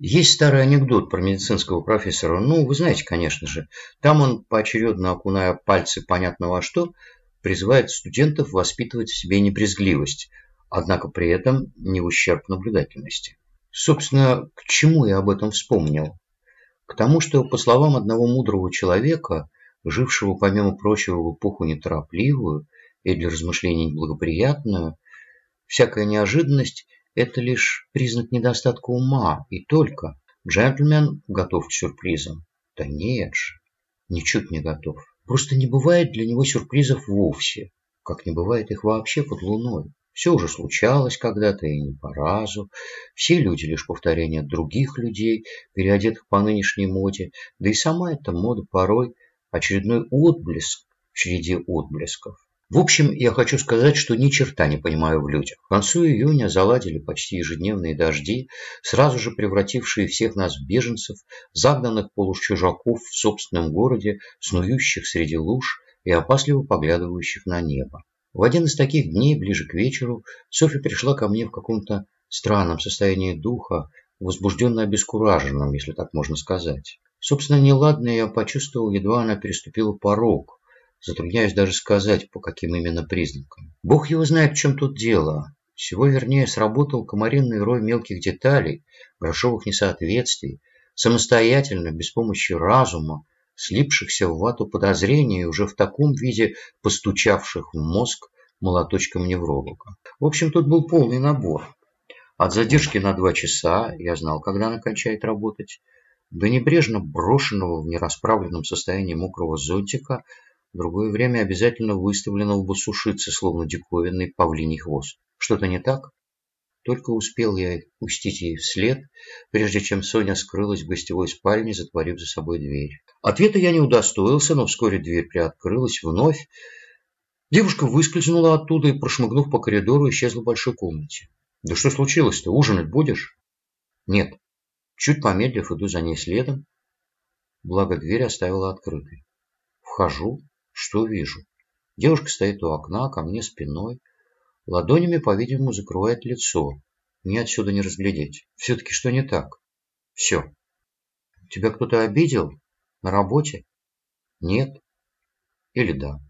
Есть старый анекдот про медицинского профессора. Ну, вы знаете, конечно же. Там он, поочередно окуная пальцы понятно во что, призывает студентов воспитывать в себе небрезгливость, однако при этом не в ущерб наблюдательности. Собственно, к чему я об этом вспомнил? К тому, что, по словам одного мудрого человека, жившего, помимо прочего, в эпоху неторопливую и для размышлений благоприятную, всякая неожиданность это лишь признак недостатка ума, и только. Джентльмен готов к сюрпризам. Да нет же, ничуть не готов. Просто не бывает для него сюрпризов вовсе, как не бывает их вообще под луной. Все уже случалось когда-то и не по разу. Все люди лишь повторение других людей, переодетых по нынешней моде. Да и сама эта мода порой очередной отблеск в череде отблесков. В общем, я хочу сказать, что ни черта не понимаю в людях. К концу июня заладили почти ежедневные дожди, сразу же превратившие всех нас в беженцев, загнанных получужаков в собственном городе, снующих среди луж и опасливо поглядывающих на небо. В один из таких дней, ближе к вечеру, Софья пришла ко мне в каком-то странном состоянии духа, возбужденно обескураженном, если так можно сказать. Собственно, неладное я почувствовал, едва она переступила порог, Затрудняюсь даже сказать, по каким именно признакам. Бог его знает, в чем тут дело. Всего вернее сработал комаринный рой мелких деталей, грошовых несоответствий, самостоятельно, без помощи разума, слипшихся в вату подозрений уже в таком виде постучавших в мозг молоточком невролога. В общем, тут был полный набор. От задержки на два часа, я знал, когда она кончает работать, до небрежно брошенного в нерасправленном состоянии мокрого зонтика – в другое время обязательно выставленного бы сушиться, словно диковинный павлиний хвост. Что-то не так? Только успел я пустить ей вслед, прежде чем Соня скрылась в гостевой спальне, затворив за собой дверь. Ответа я не удостоился, но вскоре дверь приоткрылась вновь. Девушка выскользнула оттуда и, прошмыгнув по коридору, исчезла в большой комнате. «Да что случилось-то? Ужинать будешь?» «Нет». Чуть помедлив, иду за ней следом, благо дверь оставила открытой. Вхожу, что вижу? Девушка стоит у окна, ко мне спиной. Ладонями, по-видимому, закрывает лицо. Мне отсюда не разглядеть. Все-таки что не так? Все. Тебя кто-то обидел? На работе? Нет. Или да.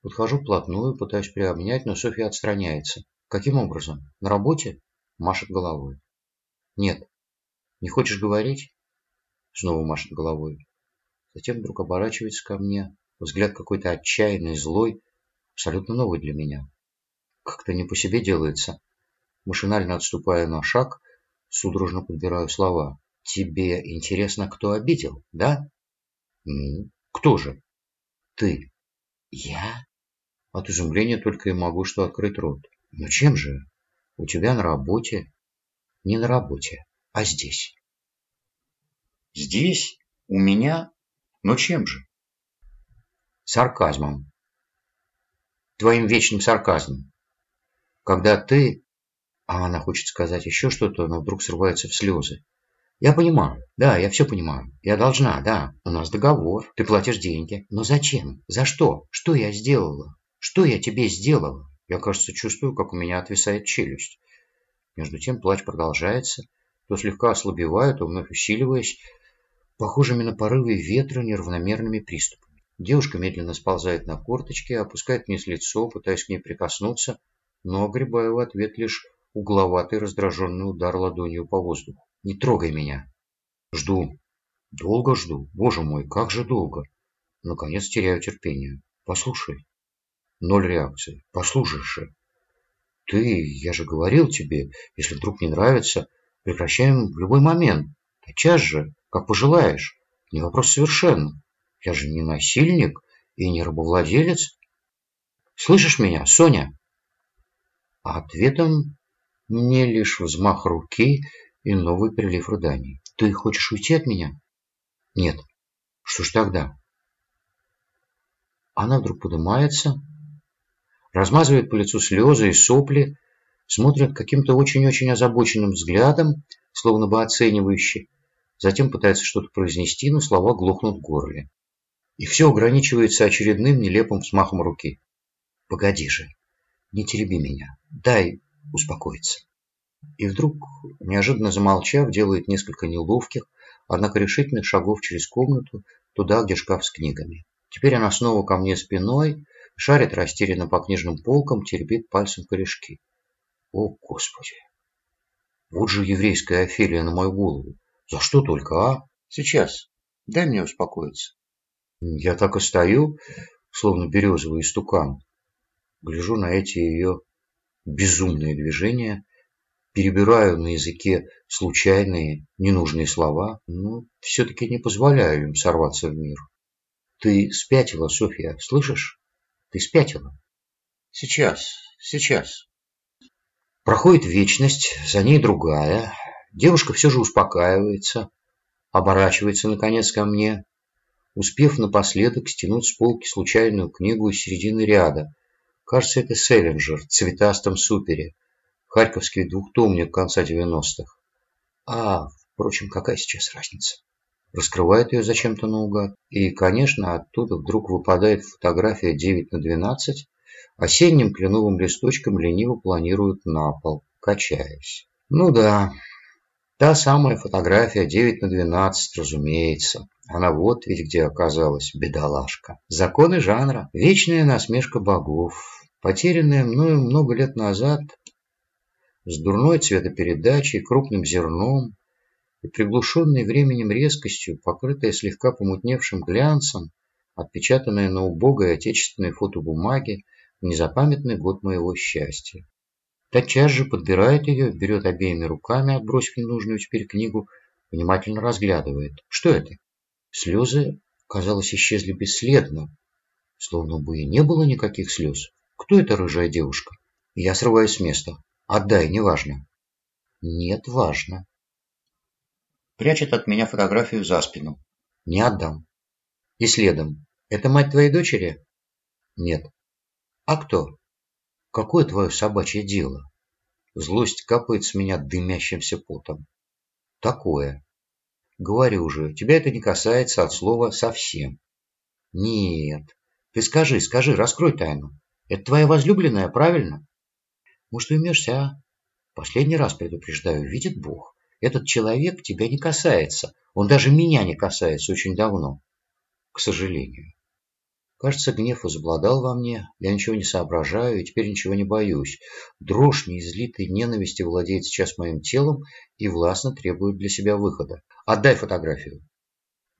Подхожу вплотную, пытаюсь приобнять, но Софья отстраняется. Каким образом? На работе? Машет головой. Нет. Не хочешь говорить? Снова машет головой. Затем вдруг оборачивается ко мне. Взгляд какой-то отчаянный, злой, абсолютно новый для меня. Как-то не по себе делается. Машинально отступая на шаг, судорожно подбираю слова. Тебе интересно, кто обидел, да? Ну, кто же? Ты. Я? От изумления только и могу что открыть рот. Но чем же? У тебя на работе? Не на работе, а здесь. Здесь? У меня? Но чем же? Сарказмом. Твоим вечным сарказмом. Когда ты... А она хочет сказать еще что-то, но вдруг срывается в слезы. Я понимаю, да, я все понимаю. Я должна, да, у нас договор, ты платишь деньги. Но зачем? За что? Что я сделала? Что я тебе сделала? Я, кажется, чувствую, как у меня отвисает челюсть. Между тем плач продолжается, то слегка ослабевая, то вновь усиливаясь, похожими на порывы ветра неравномерными приступами. Девушка медленно сползает на корточки, опускает вниз лицо, пытаясь к ней прикоснуться, но огребая в ответ лишь угловатый раздраженный удар ладонью по воздуху. «Не трогай меня!» «Жду. Долго жду. Боже мой, как же долго!» Наконец теряю терпение. «Послушай». Ноль реакции. «Послушай же. Ты, я же говорил тебе, если вдруг не нравится, прекращаем в любой момент. Сейчас же, как пожелаешь. Не вопрос совершенно. Я же не насильник и не рабовладелец. Слышишь меня, Соня? А ответом мне лишь взмах руки и новый прилив рыданий. Ты хочешь уйти от меня? Нет. Что ж тогда? Она вдруг поднимается, размазывает по лицу слезы и сопли, смотрит каким-то очень-очень озабоченным взглядом, словно бы оценивающий, затем пытается что-то произнести, но слова глохнут в горле. И все ограничивается очередным нелепым взмахом руки. Погоди же, не тереби меня, дай успокоиться. И вдруг, неожиданно замолчав, делает несколько неловких, однако решительных шагов через комнату, туда, где шкаф с книгами. Теперь она снова ко мне спиной, шарит растерянно по книжным полкам, теребит пальцем корешки. О, Господи! Вот же еврейская Офелия на мою голову. За что только, а? Сейчас. Дай мне успокоиться. Я так и стою, словно березовый истукан. Гляжу на эти ее безумные движения, перебираю на языке случайные, ненужные слова, но все-таки не позволяю им сорваться в мир. Ты спятила, Софья, слышишь? Ты спятила. Сейчас, сейчас. Проходит вечность, за ней другая. Девушка все же успокаивается, оборачивается, наконец, ко мне, успев напоследок стянуть с полки случайную книгу из середины ряда. Кажется, это Селлинджер в цветастом супере, харьковский двухтомник конца 90-х. А, впрочем, какая сейчас разница? Раскрывает ее зачем-то наугад. И, конечно, оттуда вдруг выпадает фотография 9 на 12, осенним кленовым листочком лениво планируют на пол, качаясь. Ну да, та самая фотография 9 на 12, разумеется. Она вот ведь где оказалась, бедолашка. Законы жанра, вечная насмешка богов, потерянная мною много лет назад с дурной цветопередачей, крупным зерном и приглушенной временем резкостью, покрытая слегка помутневшим глянцем, отпечатанная на убогой отечественной фотобумаге в незапамятный год моего счастья. Тотчас же подбирает ее, берет обеими руками, отбросив ненужную теперь книгу, внимательно разглядывает. Что это? Слезы, казалось, исчезли бесследно, словно бы и не было никаких слез. Кто эта рыжая девушка? Я срываюсь с места. Отдай, неважно. Нет, важно. Прячет от меня фотографию за спину. Не отдам. И следом. Это мать твоей дочери? Нет. А кто? Какое твое собачье дело? Злость капает с меня дымящимся потом. Такое. Говорю же, тебя это не касается от слова «совсем». Нет. Ты скажи, скажи, раскрой тайну. Это твоя возлюбленная, правильно? Может, уймешься, а? Последний раз предупреждаю, видит Бог. Этот человек тебя не касается. Он даже меня не касается очень давно. К сожалению. Кажется, гнев возобладал во мне. Я ничего не соображаю и теперь ничего не боюсь. Дрожь неизлитой ненависти владеет сейчас моим телом и властно требует для себя выхода. Отдай фотографию.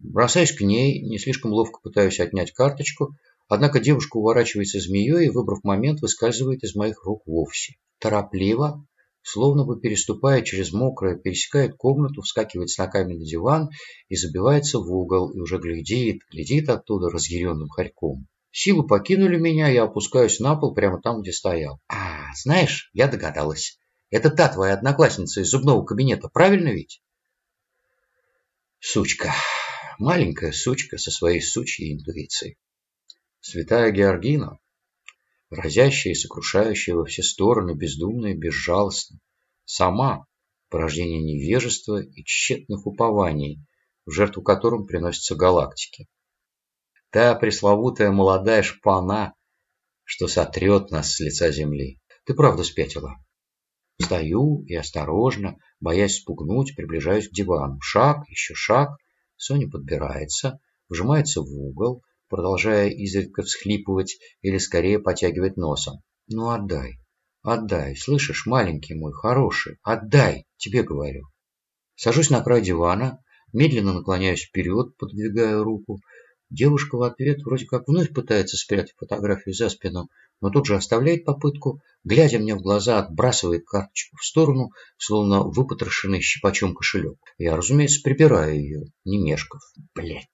Бросаюсь к ней, не слишком ловко пытаюсь отнять карточку, однако девушка уворачивается змеей и, выбрав момент, выскальзывает из моих рук вовсе. Торопливо, словно бы переступая через мокрое, пересекает комнату, вскакивает с ногами на диван и забивается в угол, и уже глядит, глядит оттуда разъяренным хорьком. Силу покинули меня, я опускаюсь на пол прямо там, где стоял. А, знаешь, я догадалась. Это та твоя одноклассница из зубного кабинета, правильно ведь? Сучка. Маленькая сучка со своей сучьей интуицией. Святая Георгина, разящая и сокрушающая во все стороны, бездумно и безжалостно. Сама порождение невежества и тщетных упований, в жертву которым приносятся галактики. Та пресловутая молодая шпана, что сотрет нас с лица земли. Ты правда спятила? Стою и осторожно, боясь спугнуть, приближаюсь к дивану. Шаг, еще шаг. Соня подбирается, вжимается в угол, продолжая изредка всхлипывать или скорее потягивать носом. «Ну отдай, отдай, слышишь, маленький мой, хороший, отдай, тебе говорю». Сажусь на край дивана, медленно наклоняюсь вперед, подвигая руку. Девушка в ответ вроде как вновь пытается спрятать фотографию за спину, но тут же оставляет попытку, глядя мне в глаза, отбрасывает карточку в сторону, словно выпотрошенный щипачом кошелек. Я, разумеется, прибираю ее, не мешков. Блядь.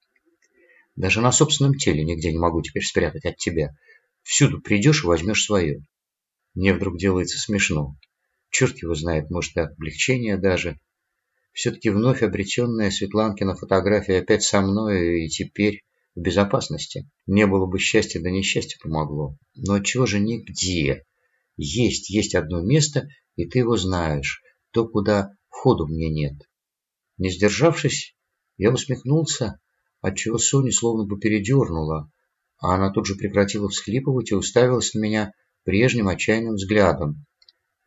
Даже на собственном теле нигде не могу теперь спрятать от тебя. Всюду придешь и возьмешь свое. Мне вдруг делается смешно. Черт его знает, может, и облегчение даже. Все-таки вновь обретенная Светланкина фотография опять со мной и теперь в безопасности. Не было бы счастья, да несчастье помогло. Но чего же нигде? Есть, есть одно место, и ты его знаешь. То, куда входу мне нет. Не сдержавшись, я усмехнулся отчего Соню словно бы передернула, а она тут же прекратила всхлипывать и уставилась на меня прежним отчаянным взглядом.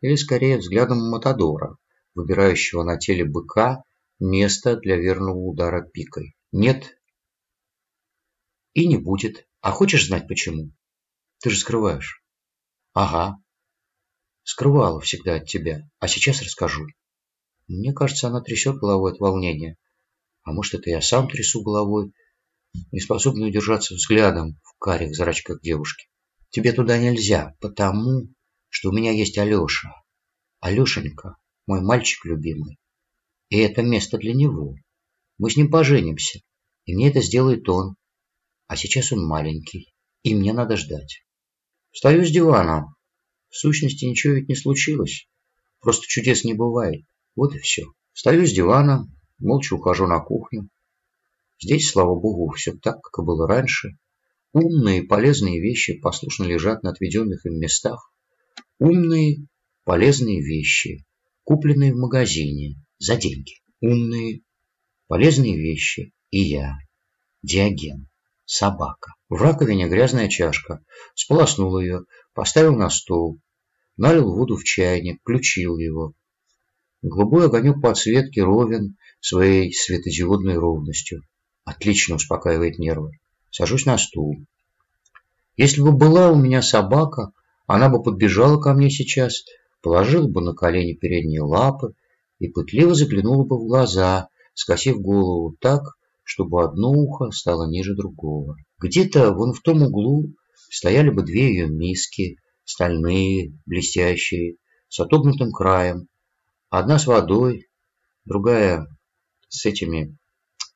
или скорее взглядом Матадора, выбирающего на теле быка место для верного удара пикой. Нет. И не будет. А хочешь знать почему? Ты же скрываешь. Ага. Скрывала всегда от тебя. А сейчас расскажу. Мне кажется, она трясет головой от волнения. А может, это я сам трясу головой, не способный удержаться взглядом в карих зрачках девушки. Тебе туда нельзя, потому что у меня есть Алеша. Алешенька, мой мальчик любимый. И это место для него. Мы с ним поженимся, и мне это сделает он. А сейчас он маленький, и мне надо ждать. Встаю с дивана. В сущности, ничего ведь не случилось. Просто чудес не бывает. Вот и все. Встаю с дивана, молча ухожу на кухню. Здесь, слава богу, все так, как и было раньше. Умные, полезные вещи послушно лежат на отведенных им местах. Умные, полезные вещи, купленные в магазине за деньги. Умные, полезные вещи и я, Диоген, собака. В раковине грязная чашка. Сполоснул ее, поставил на стол, налил воду в чайник, включил его. Голубой огонек подсветки ровен своей светодиодной ровностью. Отлично успокаивает нервы. Сажусь на стул. Если бы была у меня собака, она бы подбежала ко мне сейчас, положила бы на колени передние лапы и пытливо заглянула бы в глаза, скосив голову так, чтобы одно ухо стало ниже другого. Где-то вон в том углу стояли бы две ее миски, стальные, блестящие, с отогнутым краем, Одна с водой, другая с этими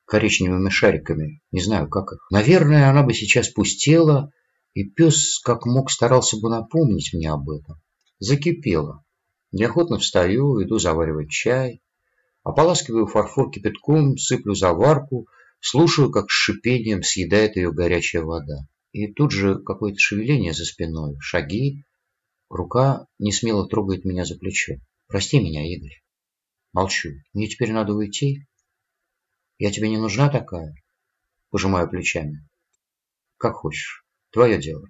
коричневыми шариками. Не знаю, как их. Наверное, она бы сейчас пустела, и пес как мог старался бы напомнить мне об этом. Закипела. Неохотно встаю, иду заваривать чай. Ополаскиваю фарфор кипятком, сыплю заварку, слушаю, как с шипением съедает ее горячая вода. И тут же какое-то шевеление за спиной, шаги. Рука не смело трогает меня за плечо. Прости меня, Игорь. Молчу. Мне теперь надо уйти. Я тебе не нужна такая? Пожимаю плечами. Как хочешь. Твое дело.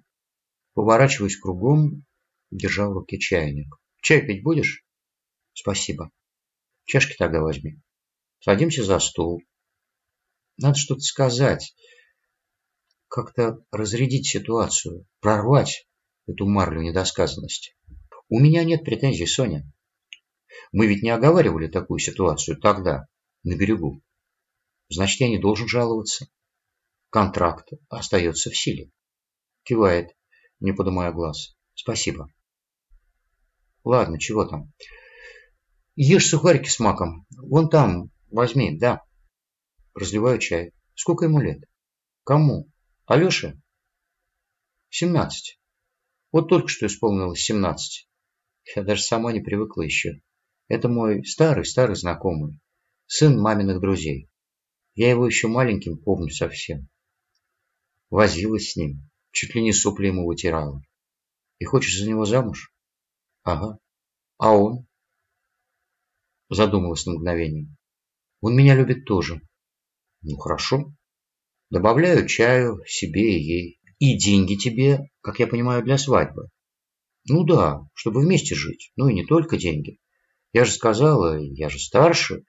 Поворачиваюсь кругом, держа в руке чайник. Чай пить будешь? Спасибо. Чашки тогда возьми. Садимся за стол. Надо что-то сказать. Как-то разрядить ситуацию. Прорвать эту марлю недосказанности. У меня нет претензий, Соня. Мы ведь не оговаривали такую ситуацию тогда, на берегу. Значит, я не должен жаловаться. Контракт остается в силе. Кивает, не поднимая глаз. Спасибо. Ладно, чего там? Ешь сухарики с маком. Вон там, возьми, да. Разливаю чай. Сколько ему лет? Кому? Алёше? Семнадцать. Вот только что исполнилось семнадцать. Я даже сама не привыкла еще. Это мой старый-старый знакомый, сын маминых друзей. Я его еще маленьким помню совсем. Возилась с ним, чуть ли не сопли ему вытирала. И хочешь за него замуж? Ага. А он? Задумалась на мгновение. Он меня любит тоже. Ну, хорошо. Добавляю чаю себе и ей. И деньги тебе, как я понимаю, для свадьбы. Ну да, чтобы вместе жить. Ну и не только деньги. Я же сказала, я же старше,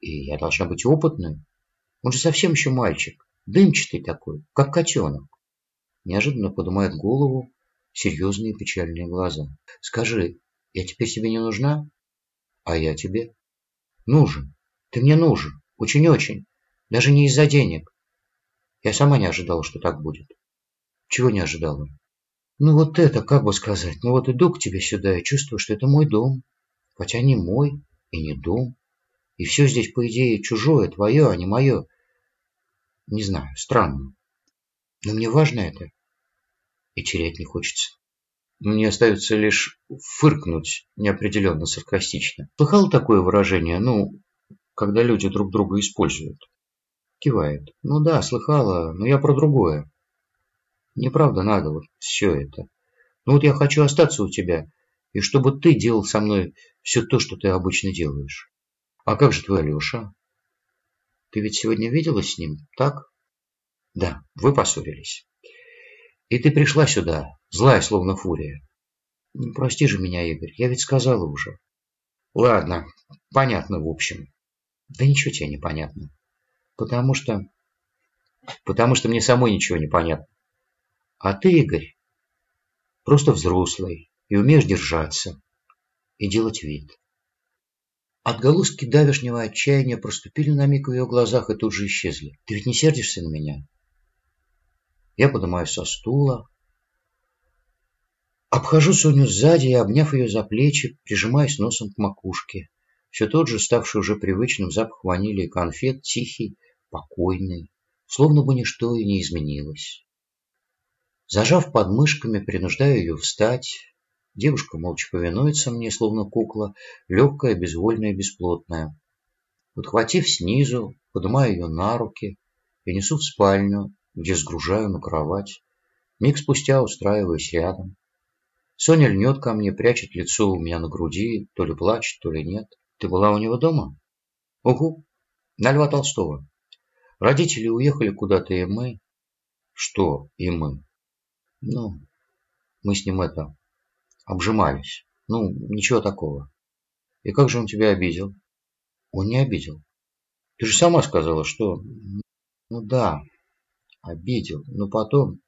и я должна быть опытной. Он же совсем еще мальчик, дымчатый такой, как котенок. Неожиданно поднимает голову, серьезные печальные глаза. Скажи, я теперь тебе не нужна? А я тебе? Нужен. Ты мне нужен. Очень-очень. Даже не из-за денег. Я сама не ожидала, что так будет. Чего не ожидала? Ну вот это, как бы сказать, ну вот иду к тебе сюда и чувствую, что это мой дом. Хотя не мой и не дом. И все здесь, по идее, чужое, твое, а не мое. Не знаю, странно. Но мне важно это. И терять не хочется. Мне остается лишь фыркнуть неопределенно саркастично. Слыхал такое выражение, ну, когда люди друг друга используют? Кивает. Ну да, слыхала, но я про другое. Неправда вот все это. Ну вот я хочу остаться у тебя, и чтобы ты делал со мной все то, что ты обычно делаешь. А как же твой Алеша? Ты ведь сегодня виделась с ним, так? Да, вы поссорились. И ты пришла сюда, злая, словно фурия. Ну, прости же меня, Игорь, я ведь сказала уже. Ладно, понятно в общем. Да ничего тебе не понятно. Потому что... Потому что мне самой ничего не понятно. А ты, Игорь, просто взрослый и умеешь держаться и делать вид. Отголоски давешнего отчаяния проступили на миг в ее глазах и тут же исчезли. Ты ведь не сердишься на меня? Я поднимаюсь со стула, обхожу Соню сзади и, обняв ее за плечи, прижимаюсь носом к макушке. Все тот же, ставший уже привычным запах ванили и конфет, тихий, покойный, словно бы ничто и не изменилось. Зажав подмышками, принуждаю ее встать. Девушка молча повинуется мне, словно кукла, легкая, безвольная бесплотная. Подхватив снизу, поднимаю ее на руки и несу в спальню, где сгружаю на кровать. Миг спустя устраиваюсь рядом. Соня льнет ко мне, прячет лицо у меня на груди, то ли плачет, то ли нет. Ты была у него дома? Угу, на Льва Толстого. Родители уехали куда-то, и мы... Что и мы? Ну, мы с ним это... Обжимались. Ну, ничего такого. И как же он тебя обидел? Он не обидел. Ты же сама сказала, что... Ну да, обидел. Но потом...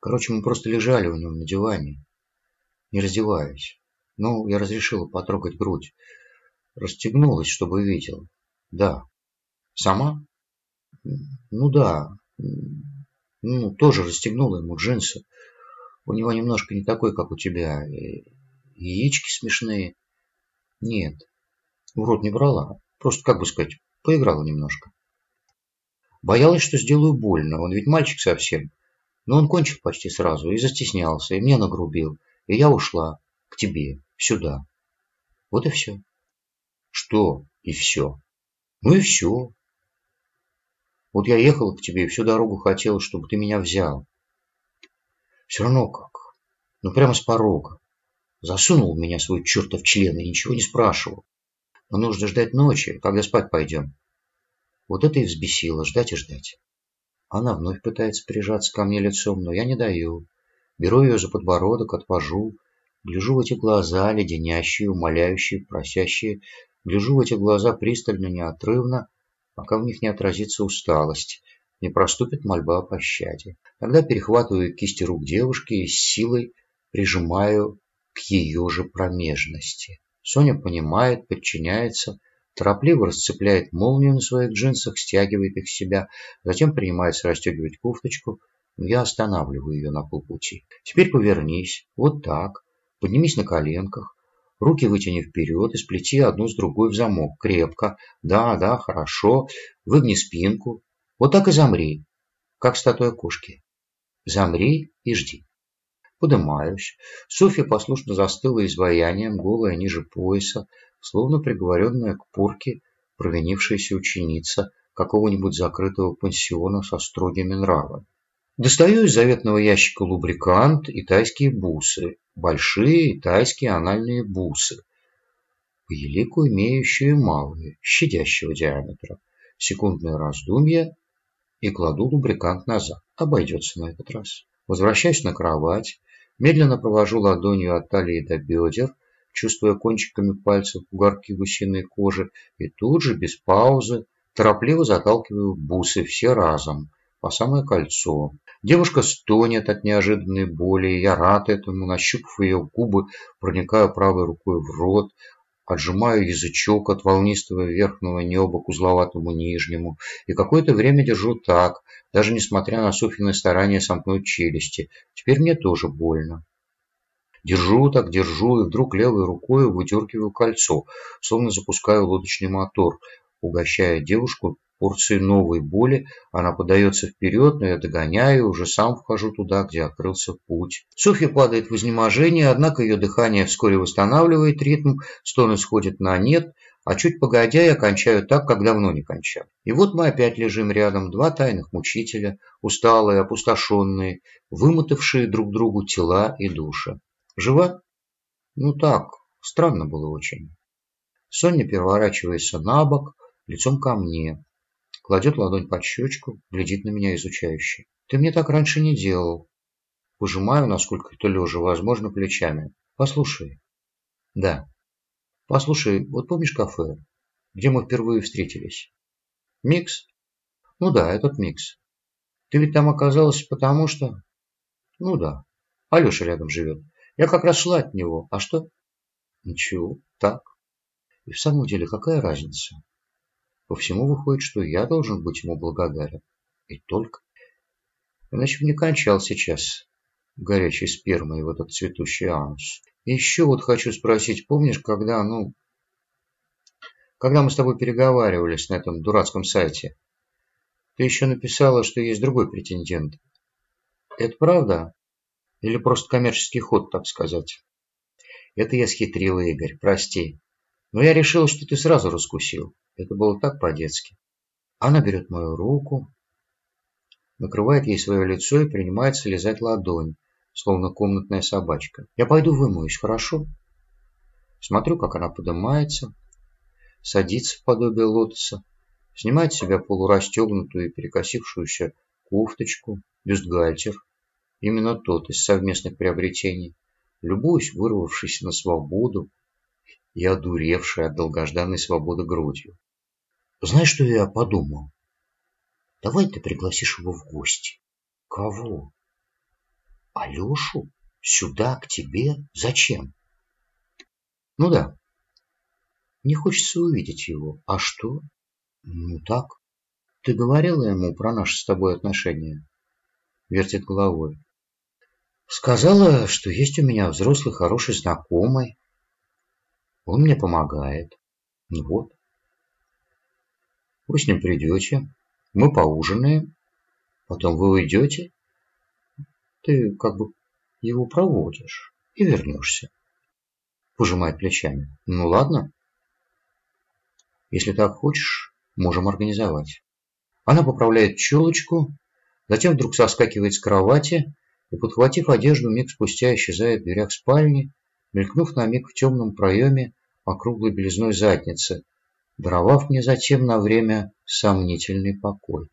Короче, мы просто лежали у него на диване, не раздеваясь. Ну, я разрешила потрогать грудь. Расстегнулась, чтобы видел. Да. Сама? Ну да. Ну, тоже расстегнула ему джинсы. У него немножко не такой, как у тебя. Яички смешные. Нет. В рот не брала. Просто, как бы сказать, поиграла немножко. Боялась, что сделаю больно. Он ведь мальчик совсем. Но он кончил почти сразу и застеснялся, и мне нагрубил. И я ушла к тебе, сюда. Вот и все. Что и все? Ну и все. Вот я ехала к тебе и всю дорогу хотела, чтобы ты меня взял. Все равно как. Ну прямо с порога. Засунул меня свой чертов член и ничего не спрашивал. Но нужно ждать ночи, когда спать пойдем. Вот это и взбесило, ждать и ждать. Она вновь пытается прижаться ко мне лицом, но я не даю. Беру ее за подбородок, отвожу, гляжу в эти глаза, леденящие, умоляющие, просящие, гляжу в эти глаза пристально, неотрывно, пока в них не отразится усталость, не проступит мольба о пощаде. Тогда перехватываю кисти рук девушки и с силой прижимаю к ее же промежности. Соня понимает, подчиняется, торопливо расцепляет молнию на своих джинсах, стягивает их с себя, затем принимается расстегивать кофточку, но я останавливаю ее на полпути. Теперь повернись, вот так, поднимись на коленках, Руки вытяни вперед и сплети одну с другой в замок. Крепко. Да, да, хорошо. Выгни спинку. Вот так и замри, как статуя кошки. Замри и жди. Подымаюсь. Софья послушно застыла изваянием, голая ниже пояса, словно приговоренная к порке провинившаяся ученица какого-нибудь закрытого пансиона со строгими нравами. Достаю из заветного ящика лубрикант и тайские бусы, большие тайские анальные бусы, по елику имеющие малые, щадящего диаметра. Секундное раздумье и кладу лубрикант назад. Обойдется на этот раз. Возвращаюсь на кровать, медленно провожу ладонью от талии до бедер, чувствуя кончиками пальцев угарки гусиной кожи, и тут же, без паузы, торопливо заталкиваю бусы все разом, по самое кольцо. Девушка стонет от неожиданной боли, я рад этому, нащупав ее губы, проникаю правой рукой в рот, отжимаю язычок от волнистого верхнего неба к узловатому нижнему и какое-то время держу так, даже несмотря на Софьины старания сомкнуть челюсти. Теперь мне тоже больно. Держу так, держу, и вдруг левой рукой выдергиваю кольцо, словно запускаю лодочный мотор, угощая девушку порции новой боли, она подается вперед, но я догоняю, уже сам вхожу туда, где открылся путь. Софья падает в изнеможение, однако ее дыхание вскоре восстанавливает ритм, стоны сходят на нет, а чуть погодя я кончаю так, как давно не кончал. И вот мы опять лежим рядом, два тайных мучителя, усталые, опустошенные, вымотавшие друг другу тела и души. Жива? Ну так, странно было очень. Соня переворачивается на бок, лицом ко мне кладет ладонь под щечку, глядит на меня изучающе. Ты мне так раньше не делал. Пожимаю, насколько это лежа, возможно, плечами. Послушай. Да. Послушай, вот помнишь кафе, где мы впервые встретились? Микс? Ну да, этот микс. Ты ведь там оказалась потому что... Ну да. Алеша рядом живет. Я как раз шла от него. А что? Ничего, так. И в самом деле, какая разница? По всему выходит, что я должен быть ему благодарен. И только. Иначе бы не кончал сейчас горячей спермой в этот цветущий анус. Еще вот хочу спросить, помнишь, когда, ну, когда мы с тобой переговаривались на этом дурацком сайте, ты еще написала, что есть другой претендент. Это правда? Или просто коммерческий ход, так сказать? Это я схитрила, Игорь, прости. Но я решил, что ты сразу раскусил. Это было так по-детски. Она берет мою руку, накрывает ей свое лицо и принимается лизать ладонь, словно комнатная собачка. Я пойду вымоюсь, хорошо? Смотрю, как она поднимается, садится в подобие лотоса, снимает с себя полурастегнутую и перекосившуюся кофточку, бюстгальтер, именно тот из совместных приобретений, любуюсь вырвавшись на свободу и одуревшей от долгожданной свободы грудью. Знаешь, что я подумал? Давай ты пригласишь его в гости. Кого? Алешу? Сюда, к тебе? Зачем? Ну да. Не хочется увидеть его. А что? Ну так. Ты говорила ему про наши с тобой отношения? Вертит головой. Сказала, что есть у меня взрослый хороший знакомый. Он мне помогает. Ну вот. Вы с ним придете, мы поужинаем, потом вы уйдете. Ты как бы его проводишь и вернешься. Пожимает плечами. Ну ладно. Если так хочешь, можем организовать. Она поправляет челочку, затем вдруг соскакивает с кровати и, подхватив одежду, миг спустя исчезает в дверях спальни, мелькнув на миг в темном проеме округлой белизной задницы, даровав мне затем на время сомнительный покой.